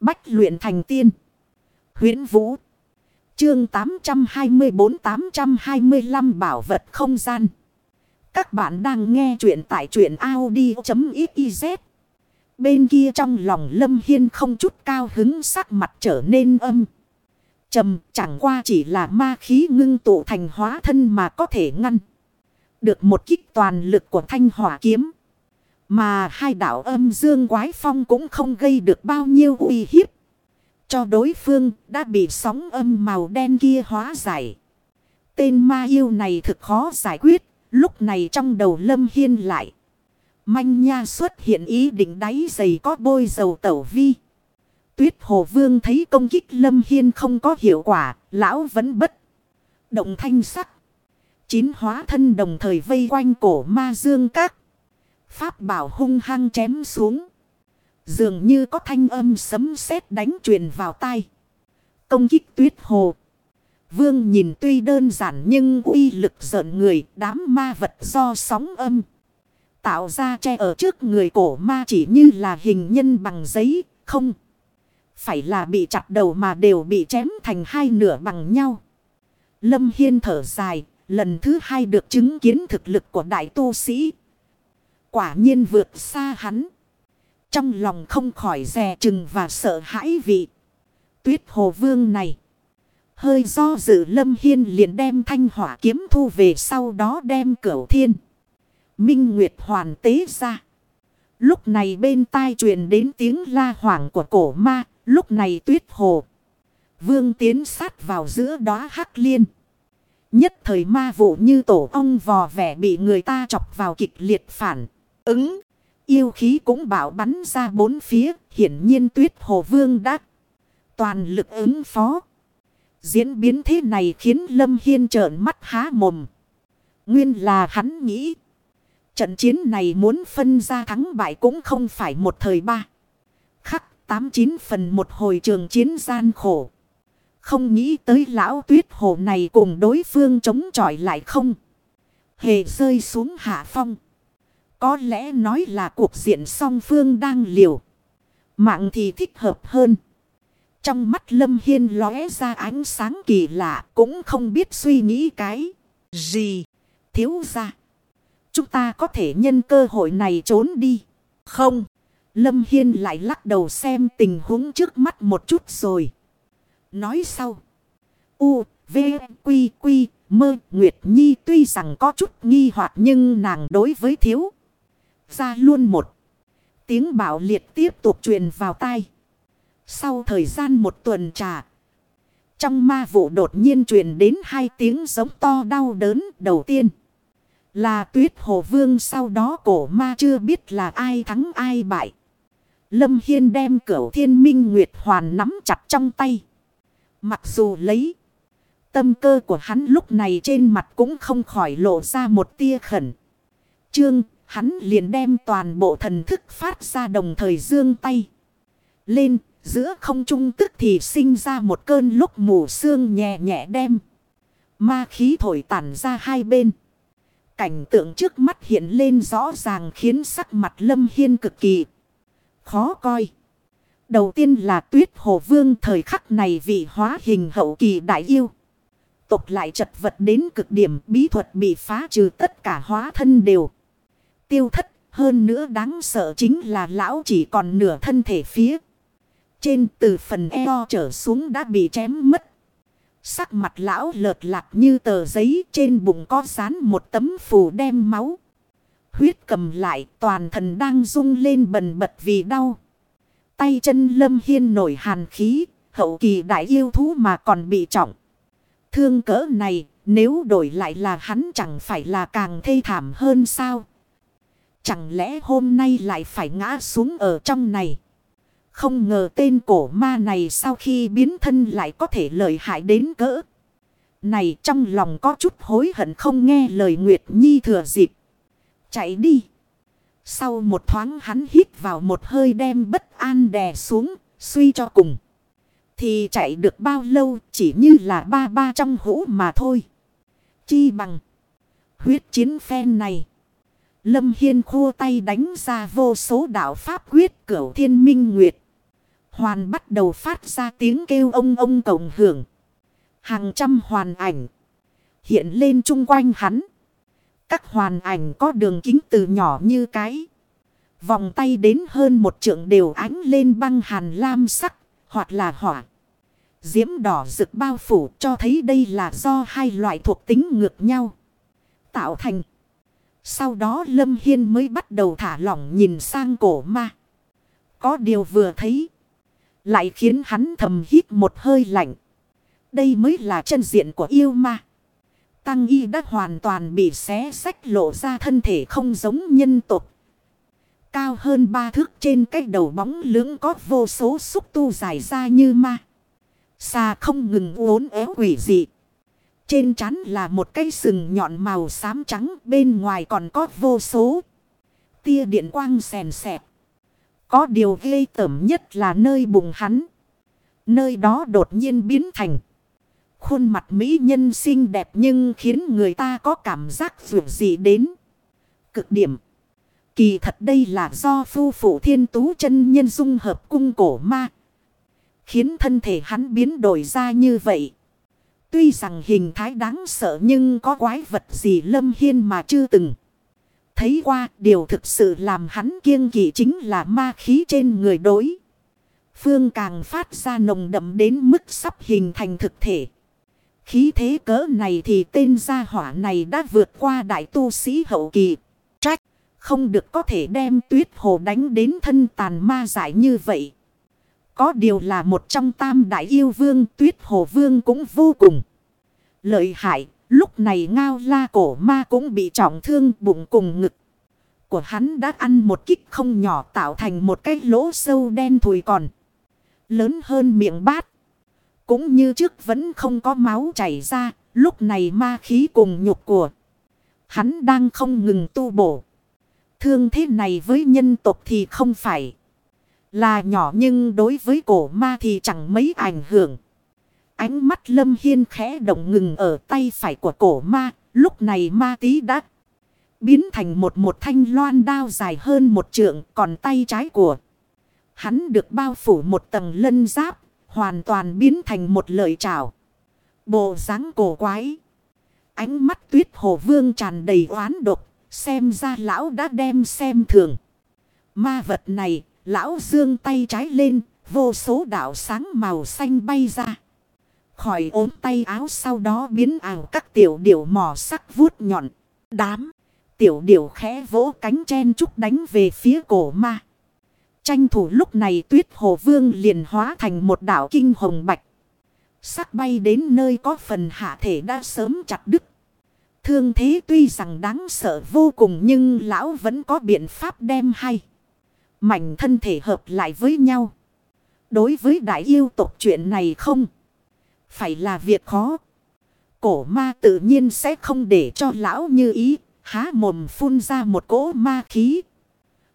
Bách luyện thành tiên. huyễn Vũ. Chương 824-825 Bảo vật không gian. Các bạn đang nghe truyện tại truyện Audi.xyz. Bên kia trong lòng Lâm Hiên không chút cao hứng sắc mặt trở nên âm. trầm, chẳng qua chỉ là ma khí ngưng tụ thành hóa thân mà có thể ngăn. Được một kích toàn lực của thanh hỏa kiếm. Mà hai đạo âm dương quái phong cũng không gây được bao nhiêu uy hiếp. Cho đối phương đã bị sóng âm màu đen kia hóa giải. Tên ma yêu này thực khó giải quyết. Lúc này trong đầu lâm hiên lại. Manh nha xuất hiện ý định đáy giày có bôi dầu tẩu vi. Tuyết hồ vương thấy công kích lâm hiên không có hiệu quả. Lão vẫn bất. Động thanh sắc. Chín hóa thân đồng thời vây quanh cổ ma dương các. Pháp bảo hung hăng chém xuống. Dường như có thanh âm sấm sét đánh truyền vào tai. Công kích tuyết hồ. Vương nhìn tuy đơn giản nhưng uy lực giận người đám ma vật do sóng âm. Tạo ra che ở trước người cổ ma chỉ như là hình nhân bằng giấy, không. Phải là bị chặt đầu mà đều bị chém thành hai nửa bằng nhau. Lâm Hiên thở dài, lần thứ hai được chứng kiến thực lực của đại tu sĩ. Quả nhiên vượt xa hắn. Trong lòng không khỏi dè chừng và sợ hãi vị. Tuyết hồ vương này. Hơi do dự lâm hiên liền đem thanh hỏa kiếm thu về sau đó đem cửu thiên. Minh Nguyệt hoàn tế ra. Lúc này bên tai truyền đến tiếng la hoảng của cổ ma. Lúc này tuyết hồ. Vương tiến sát vào giữa đó hắc liên. Nhất thời ma vụ như tổ ong vò vẻ bị người ta chọc vào kịch liệt phản. Ứng. Yêu khí cũng bảo bắn ra bốn phía. Hiển nhiên tuyết hồ vương đã toàn lực ứng phó. Diễn biến thế này khiến Lâm Hiên trợn mắt há mồm. Nguyên là hắn nghĩ. Trận chiến này muốn phân ra thắng bại cũng không phải một thời ba. Khắc tám chín phần một hồi trường chiến gian khổ. Không nghĩ tới lão tuyết hồ này cùng đối phương chống chọi lại không. Hề rơi xuống hạ phong. Có lẽ nói là cuộc diện song phương đang liều. Mạng thì thích hợp hơn. Trong mắt Lâm Hiên lóe ra ánh sáng kỳ lạ cũng không biết suy nghĩ cái gì. Thiếu ra. Chúng ta có thể nhân cơ hội này trốn đi. Không. Lâm Hiên lại lắc đầu xem tình huống trước mắt một chút rồi. Nói sau. U, V, Quy, Quy, Mơ, Nguyệt Nhi tuy rằng có chút nghi hoặc nhưng nàng đối với thiếu. Ra luôn một. Tiếng bảo liệt tiếp tục truyền vào tai. Sau thời gian một tuần trà. Trong ma vụ đột nhiên truyền đến hai tiếng giống to đau đớn đầu tiên. Là tuyết hồ vương sau đó cổ ma chưa biết là ai thắng ai bại. Lâm Hiên đem cửu thiên minh nguyệt hoàn nắm chặt trong tay. Mặc dù lấy tâm cơ của hắn lúc này trên mặt cũng không khỏi lộ ra một tia khẩn. Trương, hắn liền đem toàn bộ thần thức phát ra đồng thời dương tay. Lên, giữa không trung tức thì sinh ra một cơn lúc mù sương nhẹ nhẹ đem. Ma khí thổi tản ra hai bên. Cảnh tượng trước mắt hiện lên rõ ràng khiến sắc mặt lâm hiên cực kỳ khó coi. Đầu tiên là tuyết hồ vương thời khắc này vị hóa hình hậu kỳ đại yêu. Tục lại chật vật đến cực điểm bí thuật bị phá trừ tất cả hóa thân đều. Tiêu thất hơn nữa đáng sợ chính là lão chỉ còn nửa thân thể phía. Trên từ phần eo trở xuống đã bị chém mất. Sắc mặt lão lợt lạc như tờ giấy trên bụng có dán một tấm phù đem máu. Huyết cầm lại toàn thần đang rung lên bần bật vì đau. Tay chân lâm hiên nổi hàn khí, hậu kỳ đại yêu thú mà còn bị trọng. Thương cỡ này, nếu đổi lại là hắn chẳng phải là càng thê thảm hơn sao? Chẳng lẽ hôm nay lại phải ngã xuống ở trong này? Không ngờ tên cổ ma này sau khi biến thân lại có thể lợi hại đến cỡ. Này trong lòng có chút hối hận không nghe lời Nguyệt Nhi thừa dịp. Chạy đi. Sau một thoáng hắn hít vào một hơi đem bất an đè xuống, suy cho cùng. Thì chạy được bao lâu chỉ như là ba ba trong hũ mà thôi. Chi bằng. Huyết chiến phen này. Lâm Hiên khua tay đánh ra vô số đạo pháp quyết cửu thiên minh nguyệt. Hoàn bắt đầu phát ra tiếng kêu ông ông cộng hưởng. Hàng trăm hoàn ảnh. Hiện lên chung quanh hắn. Các hoàn ảnh có đường kính từ nhỏ như cái. Vòng tay đến hơn một trượng đều ánh lên băng hàn lam sắc. Hoặc là hỏa. Diễm đỏ rực bao phủ cho thấy đây là do hai loại thuộc tính ngược nhau. Tạo thành. Sau đó Lâm Hiên mới bắt đầu thả lỏng nhìn sang cổ ma. Có điều vừa thấy. Lại khiến hắn thầm hít một hơi lạnh. Đây mới là chân diện của yêu ma. Tăng y đã hoàn toàn bị xé sách lộ ra thân thể không giống nhân tộc. Cao hơn ba thước trên cái đầu bóng lưỡng có vô số xúc tu dài ra như ma. Xa không ngừng uốn éo quỷ dị. Trên trán là một cây sừng nhọn màu xám trắng, bên ngoài còn có vô số. Tia điện quang sèn sẹp. Có điều ghê tởm nhất là nơi bụng hắn. Nơi đó đột nhiên biến thành. Khuôn mặt mỹ nhân xinh đẹp nhưng khiến người ta có cảm giác vượt gì đến. Cực điểm. Kỳ thật đây là do phu phụ thiên tú chân nhân dung hợp cung cổ ma. Khiến thân thể hắn biến đổi ra như vậy. Tuy rằng hình thái đáng sợ nhưng có quái vật gì lâm hiên mà chưa từng. Thấy qua điều thực sự làm hắn kiêng kỵ chính là ma khí trên người đối. Phương càng phát ra nồng đậm đến mức sắp hình thành thực thể. Khí thế cỡ này thì tên gia hỏa này đã vượt qua đại tu sĩ hậu kỳ. Trách, không được có thể đem tuyết hồ đánh đến thân tàn ma giải như vậy. Có điều là một trong tam đại yêu vương tuyết hồ vương cũng vô cùng. Lợi hại, lúc này ngao la cổ ma cũng bị trọng thương bụng cùng ngực. Của hắn đã ăn một kích không nhỏ tạo thành một cái lỗ sâu đen thùi còn. Lớn hơn miệng bát. Cũng như trước vẫn không có máu chảy ra, lúc này ma khí cùng nhục của. Hắn đang không ngừng tu bổ. Thương thế này với nhân tộc thì không phải là nhỏ nhưng đối với cổ ma thì chẳng mấy ảnh hưởng. Ánh mắt lâm hiên khẽ động ngừng ở tay phải của cổ ma, lúc này ma tí đã biến thành một một thanh loan đao dài hơn một trượng, còn tay trái của hắn được bao phủ một tầng lân giáp, hoàn toàn biến thành một lợi trảo. Bộ dáng cổ quái. Ánh mắt tuyết hồ vương tràn đầy oán độc, xem ra lão đã đem xem thường. Ma vật này, lão dương tay trái lên, vô số đạo sáng màu xanh bay ra. Khỏi ốm tay áo sau đó biến ảo các tiểu điểu mỏ sắc vuốt nhọn. Đám, tiểu điểu khẽ vỗ cánh chen trúc đánh về phía cổ ma. Tranh thủ lúc này tuyết hồ vương liền hóa thành một đảo kinh hồng bạch. Sắc bay đến nơi có phần hạ thể đã sớm chặt đứt. Thương thế tuy rằng đáng sợ vô cùng nhưng lão vẫn có biện pháp đem hay. Mảnh thân thể hợp lại với nhau. Đối với đại yêu tộc chuyện này không. Phải là việc khó. Cổ ma tự nhiên sẽ không để cho lão như ý. Há mồm phun ra một cỗ ma khí.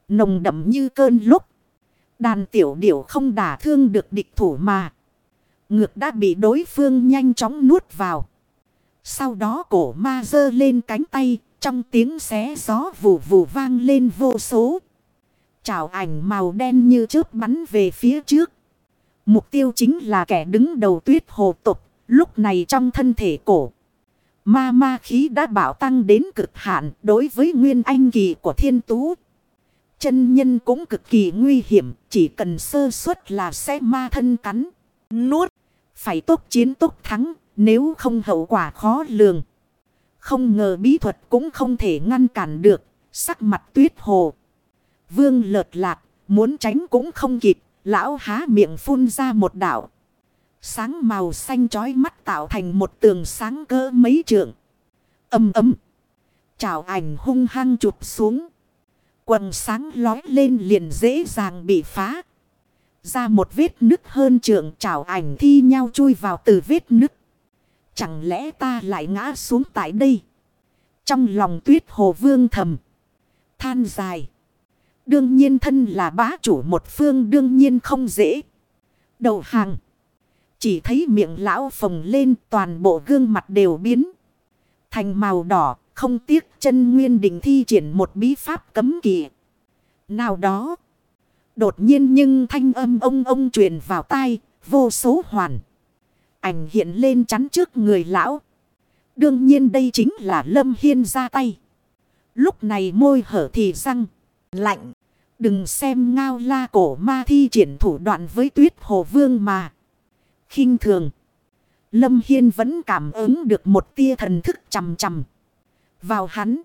Nồng đậm như cơn lúc. Đàn tiểu điểu không đả thương được địch thủ mà. Ngược đã bị đối phương nhanh chóng nuốt vào. Sau đó cổ ma dơ lên cánh tay. Trong tiếng xé gió vù vù vang lên vô số. Chảo ảnh màu đen như chớp bắn về phía trước. Mục tiêu chính là kẻ đứng đầu tuyết hồ tục. Lúc này trong thân thể cổ. Ma ma khí đã bảo tăng đến cực hạn đối với nguyên anh kỳ của thiên tú. Chân nhân cũng cực kỳ nguy hiểm, chỉ cần sơ suất là sẽ ma thân cắn, nuốt. Phải tốt chiến tốt thắng, nếu không hậu quả khó lường. Không ngờ bí thuật cũng không thể ngăn cản được, sắc mặt tuyết hồ. Vương lợt lạc, muốn tránh cũng không kịp, lão há miệng phun ra một đảo. Sáng màu xanh chói mắt tạo thành một tường sáng cỡ mấy trượng. Âm ấm. Chảo ảnh hung hăng chụp xuống. Quần sáng lói lên liền dễ dàng bị phá. Ra một vết nứt hơn trượng chảo ảnh thi nhau chui vào từ vết nứt. Chẳng lẽ ta lại ngã xuống tại đây? Trong lòng tuyết hồ vương thầm. Than dài. Đương nhiên thân là bá chủ một phương đương nhiên không dễ. Đầu hàng. Chỉ thấy miệng lão phồng lên toàn bộ gương mặt đều biến. Thành màu đỏ không tiếc chân nguyên đình thi triển một bí pháp cấm kỵ. Nào đó. Đột nhiên nhưng thanh âm ông ông truyền vào tai, vô số hoàn. Ảnh hiện lên chắn trước người lão. Đương nhiên đây chính là Lâm Hiên ra tay. Lúc này môi hở thì răng, lạnh. Đừng xem ngao la cổ ma thi triển thủ đoạn với tuyết hồ vương mà. khinh thường. Lâm Hiên vẫn cảm ứng được một tia thần thức chầm chầm. Vào hắn.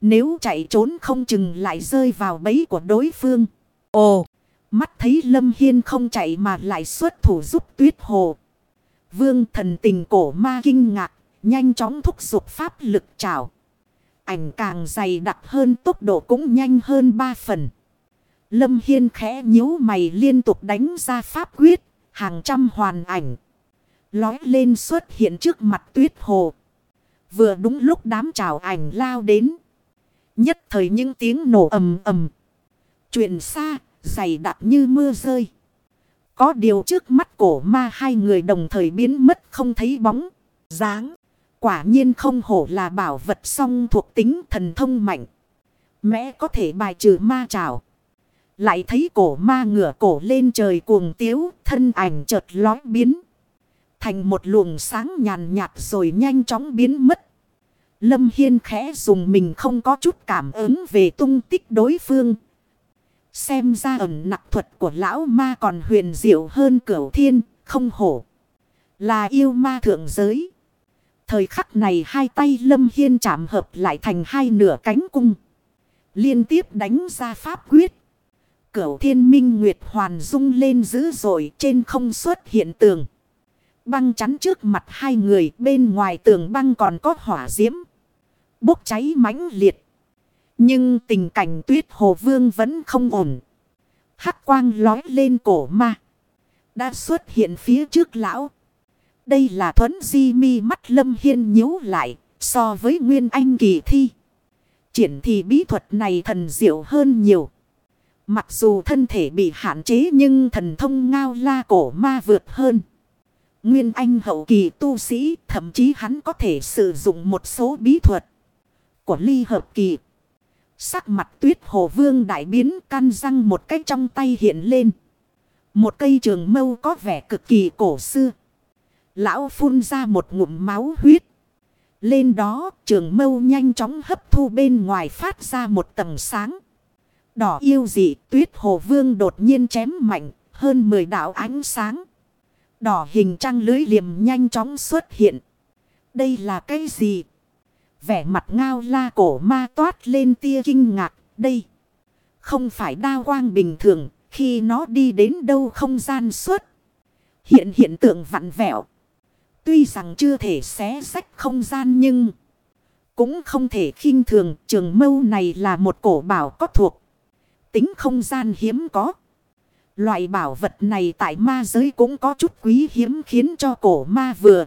Nếu chạy trốn không chừng lại rơi vào bẫy của đối phương. Ồ! Mắt thấy Lâm Hiên không chạy mà lại xuất thủ giúp tuyết hồ. Vương thần tình cổ ma kinh ngạc. Nhanh chóng thúc giục pháp lực trào. Ảnh càng dày đặc hơn tốc độ cũng nhanh hơn ba phần. Lâm Hiên khẽ nhíu mày liên tục đánh ra pháp quyết. Hàng trăm hoàn ảnh. Lói lên xuất hiện trước mặt tuyết hồ. Vừa đúng lúc đám trào ảnh lao đến. Nhất thời những tiếng nổ ầm ầm. Chuyện xa, dày đặc như mưa rơi. Có điều trước mắt cổ ma hai người đồng thời biến mất không thấy bóng, dáng. Quả nhiên không hổ là bảo vật song thuộc tính thần thông mạnh. Mẽ có thể bài trừ ma trào. Lại thấy cổ ma ngửa cổ lên trời cuồng tiếu, thân ảnh chợt lói biến. Thành một luồng sáng nhàn nhạt rồi nhanh chóng biến mất. Lâm Hiên khẽ dùng mình không có chút cảm ứng về tung tích đối phương. Xem ra ẩn nặc thuật của lão ma còn huyền diệu hơn cửu thiên, không hổ. Là yêu ma thượng giới. Thời khắc này hai tay Lâm Hiên chạm hợp lại thành hai nửa cánh cung. Liên tiếp đánh ra pháp quyết. Cửu thiên minh nguyệt hoàn rung lên dữ dội trên không xuất hiện tường. Băng chắn trước mặt hai người, bên ngoài tường băng còn có hỏa diễm. Bốc cháy mãnh liệt. Nhưng tình cảnh tuyết hồ vương vẫn không ổn. Hắc quang lói lên cổ ma. Đã xuất hiện phía trước lão. Đây là thuấn di mi mắt lâm hiên nhíu lại, so với nguyên anh kỳ thi. Triển thì bí thuật này thần diệu hơn nhiều. Mặc dù thân thể bị hạn chế nhưng thần thông ngao la cổ ma vượt hơn. Nguyên anh hậu kỳ tu sĩ, thậm chí hắn có thể sử dụng một số bí thuật của ly hợp kỳ. Sắc mặt tuyết hồ vương đại biến căn răng một cách trong tay hiện lên. Một cây trường mâu có vẻ cực kỳ cổ xưa. Lão phun ra một ngụm máu huyết. Lên đó, trường mâu nhanh chóng hấp thu bên ngoài phát ra một tầng sáng. Đỏ yêu dị, tuyết hồ vương đột nhiên chém mạnh, hơn 10 đạo ánh sáng. Đỏ hình trăng lưới liềm nhanh chóng xuất hiện. Đây là cái gì? Vẻ mặt ngao la cổ ma toát lên tia kinh ngạc. Đây không phải đa quang bình thường, khi nó đi đến đâu không gian suốt. Hiện hiện tượng vặn vẹo. Tuy rằng chưa thể xé sách không gian nhưng cũng không thể khinh thường, trường mâu này là một cổ bảo có thuộc. Tính không gian hiếm có. Loại bảo vật này tại ma giới cũng có chút quý hiếm khiến cho cổ ma vừa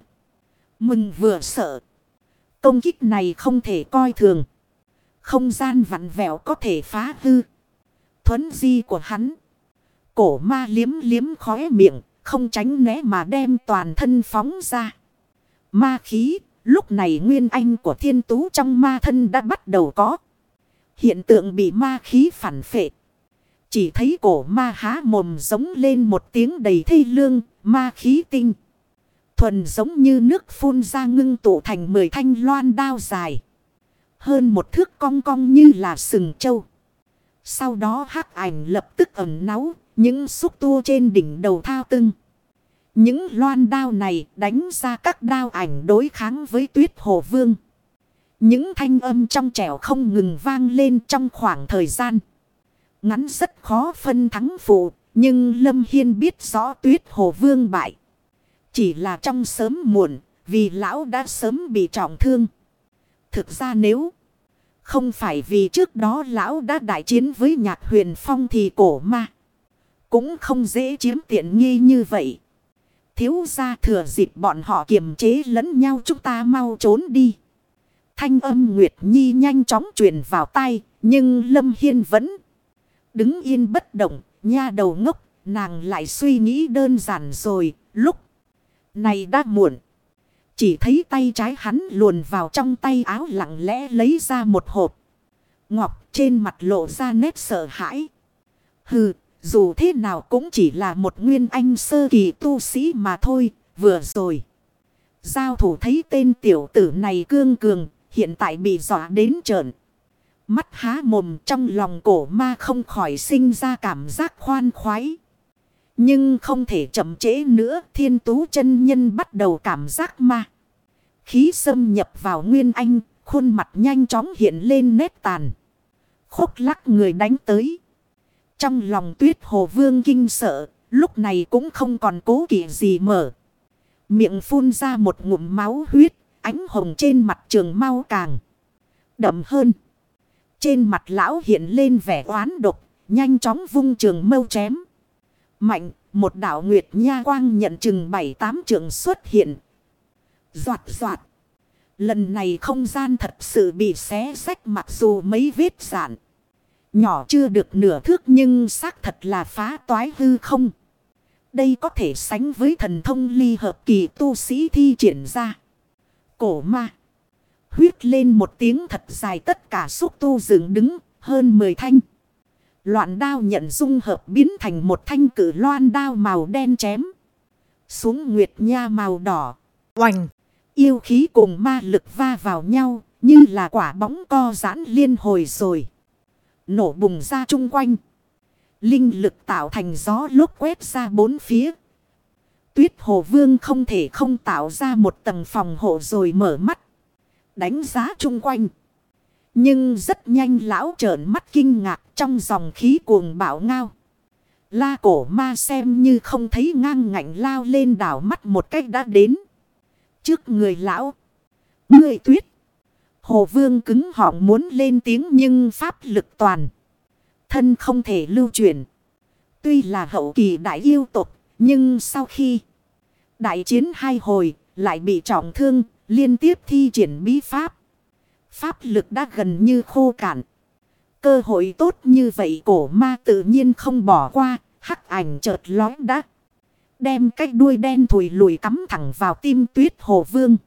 mừng vừa sợ. Công kích này không thể coi thường. Không gian vặn vẹo có thể phá hư. Thuấn di của hắn. Cổ ma liếm liếm khóe miệng. Không tránh né mà đem toàn thân phóng ra. Ma khí. Lúc này nguyên anh của thiên tú trong ma thân đã bắt đầu có. Hiện tượng bị ma khí phản phệ. Chỉ thấy cổ ma há mồm giống lên một tiếng đầy thê lương, ma khí tinh. Thuần giống như nước phun ra ngưng tụ thành mười thanh loan đao dài. Hơn một thước cong cong như là sừng trâu. Sau đó hắc ảnh lập tức ẩn náu, những xúc tu trên đỉnh đầu thao tưng. Những loan đao này đánh ra các đao ảnh đối kháng với tuyết hồ vương. Những thanh âm trong trẻo không ngừng vang lên trong khoảng thời gian. Ngắn rất khó phân thắng phụ, nhưng Lâm Hiên biết rõ tuyết hồ vương bại. Chỉ là trong sớm muộn, vì lão đã sớm bị trọng thương. Thực ra nếu không phải vì trước đó lão đã đại chiến với nhạc huyền phong thì cổ ma. Cũng không dễ chiếm tiện nghi như vậy. Thiếu ra thừa dịp bọn họ kiềm chế lẫn nhau chúng ta mau trốn đi. Thanh âm Nguyệt Nhi nhanh chóng truyền vào tay. Nhưng Lâm Hiên vẫn đứng yên bất động. Nha đầu ngốc nàng lại suy nghĩ đơn giản rồi. Lúc này đã muộn. Chỉ thấy tay trái hắn luồn vào trong tay áo lặng lẽ lấy ra một hộp. Ngọc trên mặt lộ ra nét sợ hãi. Hừ, dù thế nào cũng chỉ là một nguyên anh sơ kỳ tu sĩ mà thôi, vừa rồi. Giao thủ thấy tên tiểu tử này cương cường, hiện tại bị dọa đến trợn. Mắt há mồm trong lòng cổ ma không khỏi sinh ra cảm giác khoan khoái. Nhưng không thể chậm trễ nữa, thiên tú chân nhân bắt đầu cảm giác ma. Khí xâm nhập vào nguyên anh, khuôn mặt nhanh chóng hiện lên nét tàn. Khúc lắc người đánh tới. Trong lòng tuyết hồ vương kinh sợ, lúc này cũng không còn cố kỵ gì mở. Miệng phun ra một ngụm máu huyết, ánh hồng trên mặt trường mau càng đậm hơn. Trên mặt lão hiện lên vẻ oán độc, nhanh chóng vung trường mâu chém. Mạnh, một đảo nguyệt nha quang nhận chừng bảy tám trường xuất hiện. Doạt doạt. Lần này không gian thật sự bị xé sách mặc dù mấy vết giản. Nhỏ chưa được nửa thước nhưng xác thật là phá toái hư không. Đây có thể sánh với thần thông ly hợp kỳ tu sĩ thi triển ra. Cổ ma. Huyết lên một tiếng thật dài tất cả xúc tu dựng đứng, hơn 10 thanh. Loạn đao nhận dung hợp biến thành một thanh cử loan đao màu đen chém. Xuống nguyệt nha màu đỏ. Oành. Yêu khí cùng ma lực va vào nhau, như là quả bóng co giãn liên hồi rồi. Nổ bùng ra chung quanh. Linh lực tạo thành gió lốt quét ra bốn phía. Tuyết hồ vương không thể không tạo ra một tầng phòng hộ rồi mở mắt. Đánh giá chung quanh. Nhưng rất nhanh lão trợn mắt kinh ngạc trong dòng khí cuồng bạo ngao. La cổ ma xem như không thấy ngang ngạnh lao lên đảo mắt một cách đã đến. Trước người lão. Người tuyết. Hồ vương cứng họng muốn lên tiếng nhưng pháp lực toàn. Thân không thể lưu chuyển. Tuy là hậu kỳ đại yêu tục. Nhưng sau khi đại chiến hai hồi lại bị trọng thương, liên tiếp thi triển bí pháp. Pháp lực đã gần như khô cạn. Cơ hội tốt như vậy cổ ma tự nhiên không bỏ qua. Hắc ảnh chợt lói đã. Đem cái đuôi đen thùi lùi cắm thẳng vào tim tuyết hồ vương.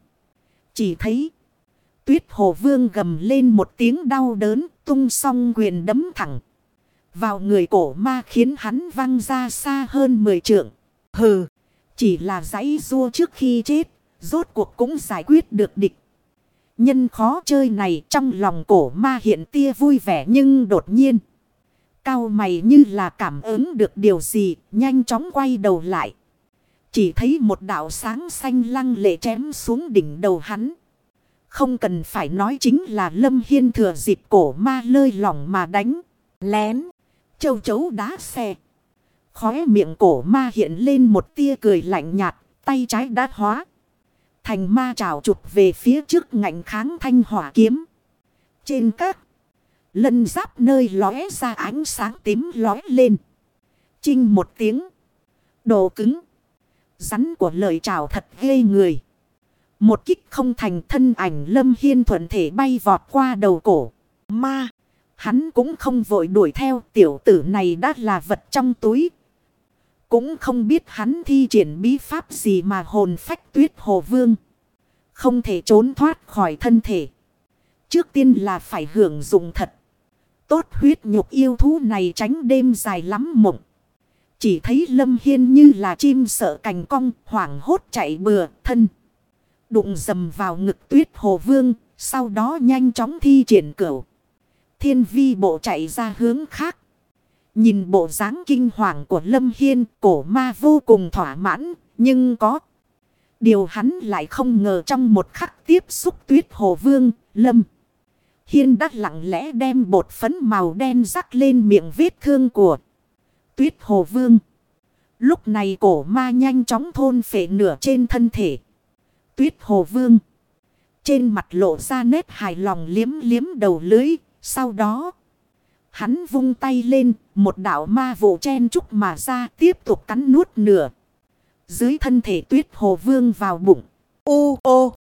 Chỉ thấy. Tuyết hồ vương gầm lên một tiếng đau đớn. Tung song quyền đấm thẳng. Vào người cổ ma khiến hắn văng ra xa hơn 10 trượng. Hừ. Chỉ là giấy rua trước khi chết. Rốt cuộc cũng giải quyết được địch. Nhân khó chơi này trong lòng cổ ma hiện tia vui vẻ nhưng đột nhiên. Cao mày như là cảm ứng được điều gì, nhanh chóng quay đầu lại. Chỉ thấy một đạo sáng xanh lăng lệ chém xuống đỉnh đầu hắn. Không cần phải nói chính là Lâm Hiên thừa dịp cổ ma lơi lỏng mà đánh. Lén. Châu chấu đá xe. Khóe miệng cổ ma hiện lên một tia cười lạnh nhạt. Tay trái đã hóa. Thành ma trào chụp về phía trước ngạnh kháng thanh hỏa kiếm. Trên các. Lân giáp nơi lóe ra ánh sáng tím lóe lên. Chinh một tiếng. Đồ cứng. Rắn của lời chào thật ghê người. Một kích không thành thân ảnh lâm hiên thuận thể bay vọt qua đầu cổ. Ma. Hắn cũng không vội đuổi theo tiểu tử này đã là vật trong túi. Cũng không biết hắn thi triển bí pháp gì mà hồn phách tuyết hồ vương. Không thể trốn thoát khỏi thân thể. Trước tiên là phải hưởng dụng thật. Tốt huyết nhục yêu thú này tránh đêm dài lắm mộng. Chỉ thấy Lâm Hiên như là chim sợ cành cong, hoảng hốt chạy bừa, thân. Đụng dầm vào ngực tuyết hồ vương, sau đó nhanh chóng thi triển cửu. Thiên vi bộ chạy ra hướng khác. Nhìn bộ dáng kinh hoàng của Lâm Hiên, cổ ma vô cùng thỏa mãn, nhưng có. Điều hắn lại không ngờ trong một khắc tiếp xúc tuyết hồ vương, Lâm. Hiên đã lặng lẽ đem bột phấn màu đen rắc lên miệng vết thương của tuyết hồ vương. Lúc này cổ ma nhanh chóng thôn phệ nửa trên thân thể. Tuyết hồ vương. Trên mặt lộ ra nét hài lòng liếm liếm đầu lưới. Sau đó. Hắn vung tay lên. Một đảo ma vụ chen trúc mà ra, tiếp tục cắn nuốt nửa. Dưới thân thể tuyết hồ vương vào bụng. Ô ô.